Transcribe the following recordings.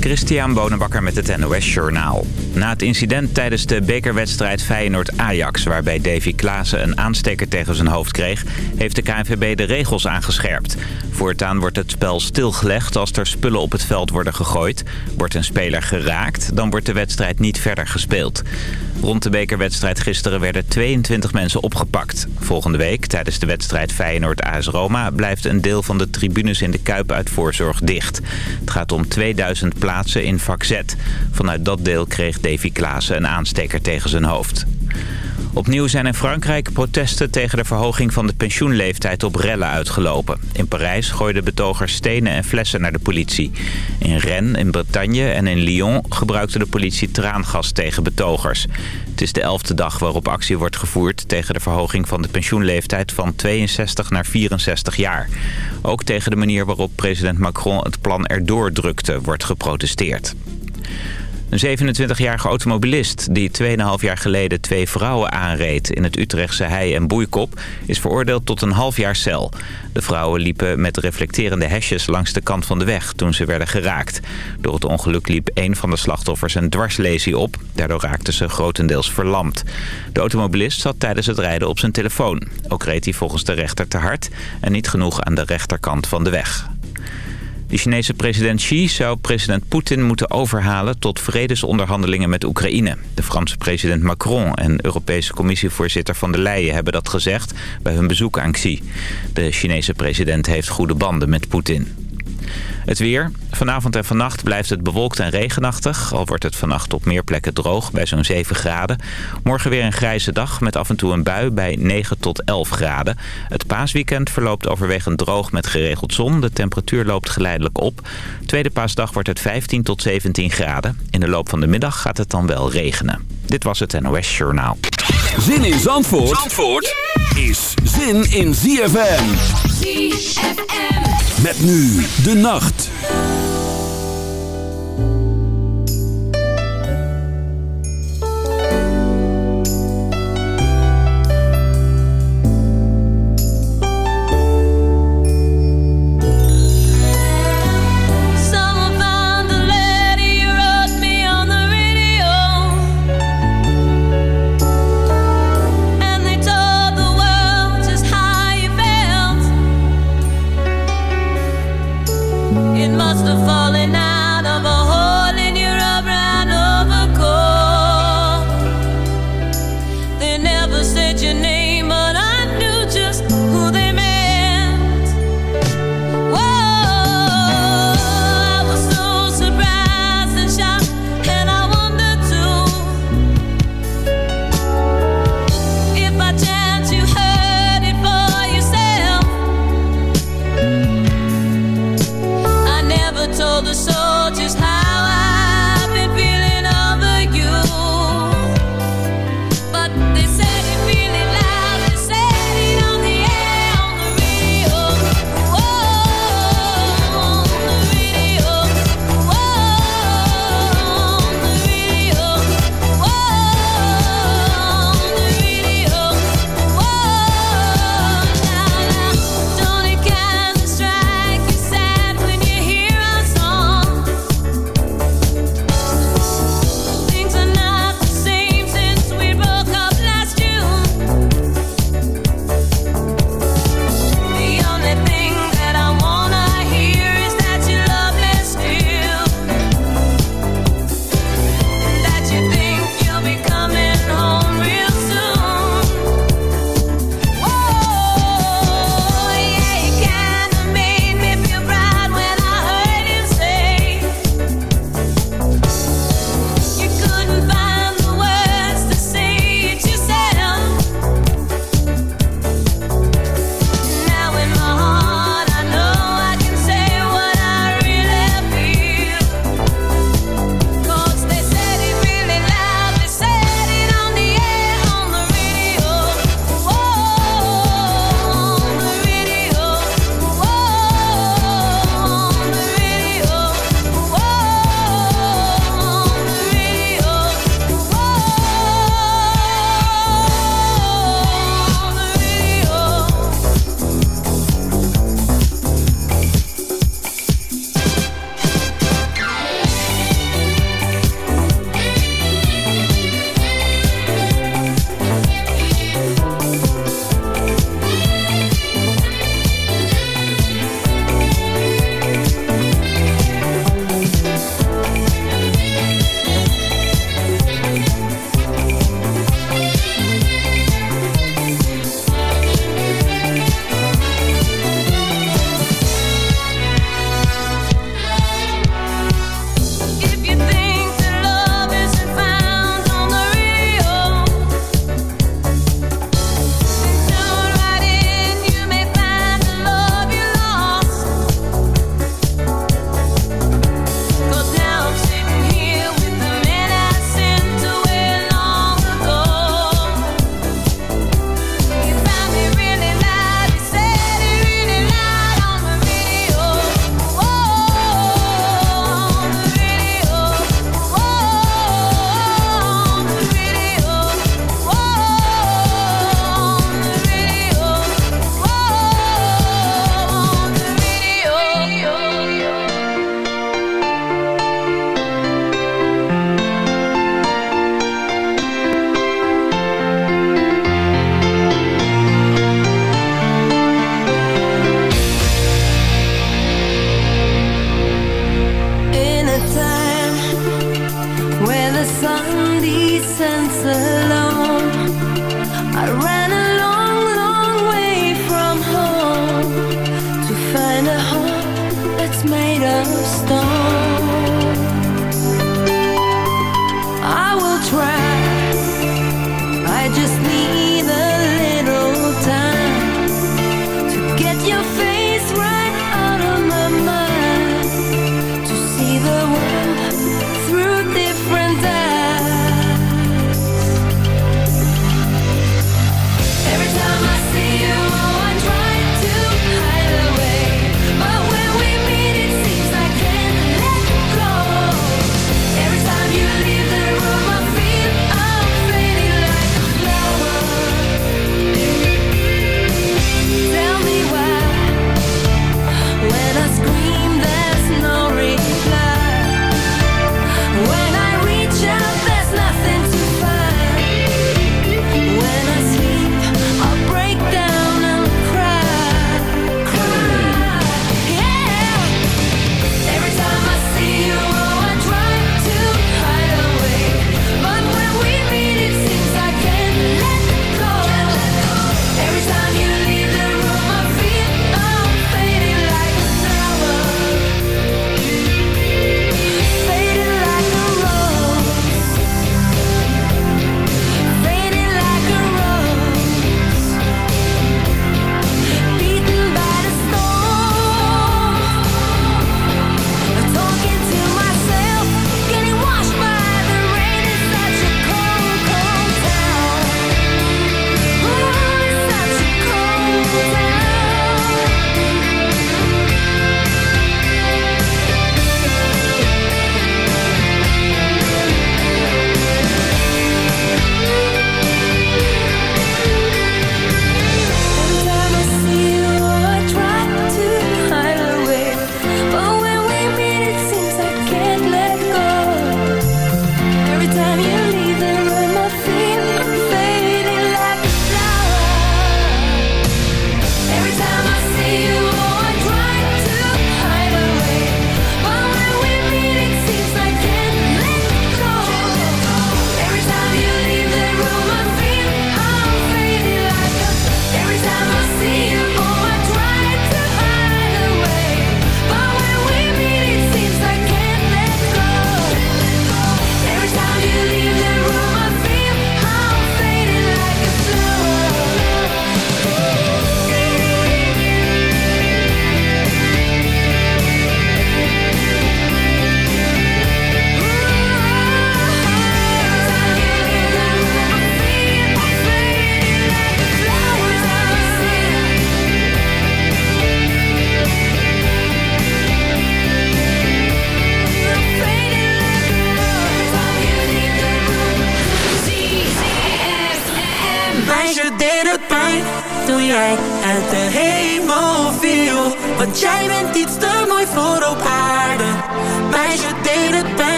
Christian Bonenbakker met het NOS Journaal. Na het incident tijdens de bekerwedstrijd Feyenoord-Ajax... waarbij Davy Klaassen een aansteker tegen zijn hoofd kreeg... heeft de KNVB de regels aangescherpt. Voortaan wordt het spel stilgelegd als er spullen op het veld worden gegooid. Wordt een speler geraakt, dan wordt de wedstrijd niet verder gespeeld. Rond de bekerwedstrijd gisteren werden 22 mensen opgepakt. Volgende week, tijdens de wedstrijd Feyenoord-AS Roma... blijft een deel van de tribunes in de Kuip uit voorzorg dicht. Het gaat om 2000 plaatsen in vak Z. Vanuit dat deel kreeg Davy Klaassen een aansteker tegen zijn hoofd. Opnieuw zijn in Frankrijk protesten tegen de verhoging van de pensioenleeftijd op rellen uitgelopen. In Parijs gooiden betogers stenen en flessen naar de politie. In Rennes, in Bretagne en in Lyon gebruikte de politie traangas tegen betogers. Het is de elfde dag waarop actie wordt gevoerd tegen de verhoging van de pensioenleeftijd van 62 naar 64 jaar. Ook tegen de manier waarop president Macron het plan erdoor drukte wordt geprotesteerd. Een 27-jarige automobilist die 2,5 jaar geleden twee vrouwen aanreed in het Utrechtse Hei- en Boeikop is veroordeeld tot een half jaar cel. De vrouwen liepen met reflecterende hesjes langs de kant van de weg toen ze werden geraakt. Door het ongeluk liep een van de slachtoffers een dwarslesie op. Daardoor raakten ze grotendeels verlamd. De automobilist zat tijdens het rijden op zijn telefoon. Ook reed hij volgens de rechter te hard en niet genoeg aan de rechterkant van de weg. De Chinese president Xi zou president Poetin moeten overhalen tot vredesonderhandelingen met Oekraïne. De Franse president Macron en Europese commissievoorzitter van der Leyen hebben dat gezegd bij hun bezoek aan Xi. De Chinese president heeft goede banden met Poetin. Het weer. Vanavond en vannacht blijft het bewolkt en regenachtig. Al wordt het vannacht op meer plekken droog bij zo'n 7 graden. Morgen weer een grijze dag met af en toe een bui bij 9 tot 11 graden. Het paasweekend verloopt overwegend droog met geregeld zon. De temperatuur loopt geleidelijk op. Tweede paasdag wordt het 15 tot 17 graden. In de loop van de middag gaat het dan wel regenen. Dit was het NOS Journaal. Zin in Zandvoort, Zandvoort is zin in ZFM. ZFM. Met nu de nacht.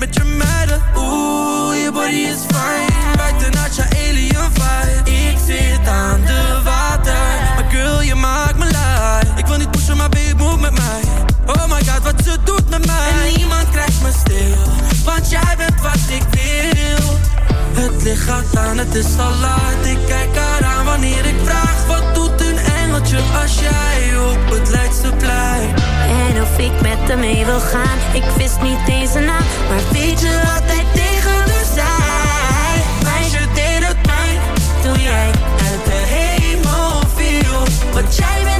met je meiden. Oeh, je body is fine. Buiten uit je alien vibe. Ik zit aan de water. Maar girl, je maakt me laai. Ik wil niet pushen, maar be moet met mij. Oh my god, wat ze doet met mij. En niemand krijgt me stil. Want jij bent wat ik wil. Het licht gaat aan, het is al laat. Ik kijk eraan wanneer ik vraag als jij op het Leidseplein. En of ik met hem mee wil gaan, ik wist niet deze naam. Maar weet je wat hij tegen me zei? Meisje deed het pijn, doe jij uit de hemel viel. Want jij bent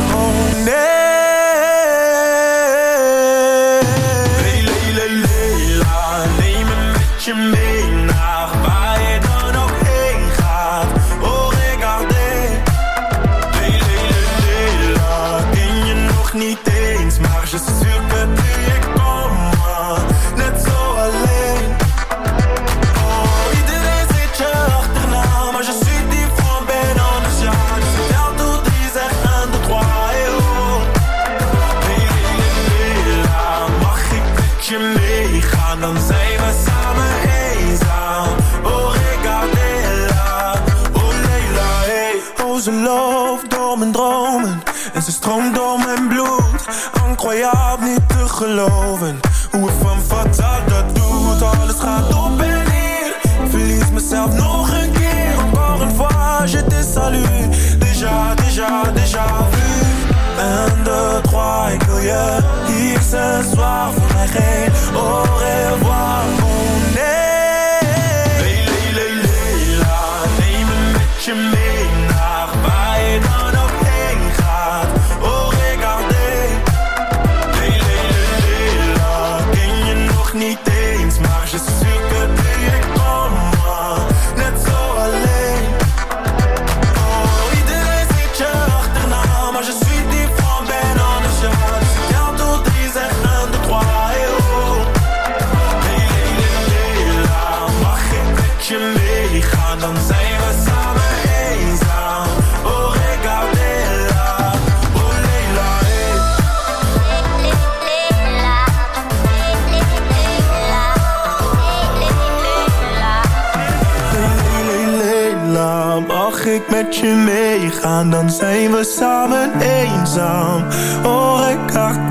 dark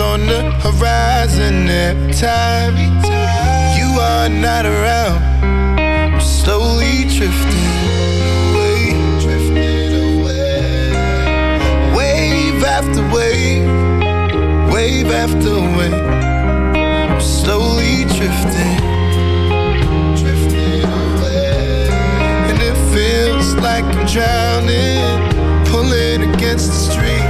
on the horizon every time you are not around. I'm slowly drifting away, drifting away. Wave after wave, wave after wave. I'm slowly drifting. drifting away. And it feels like I'm drowning, pulling against the street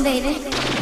baby.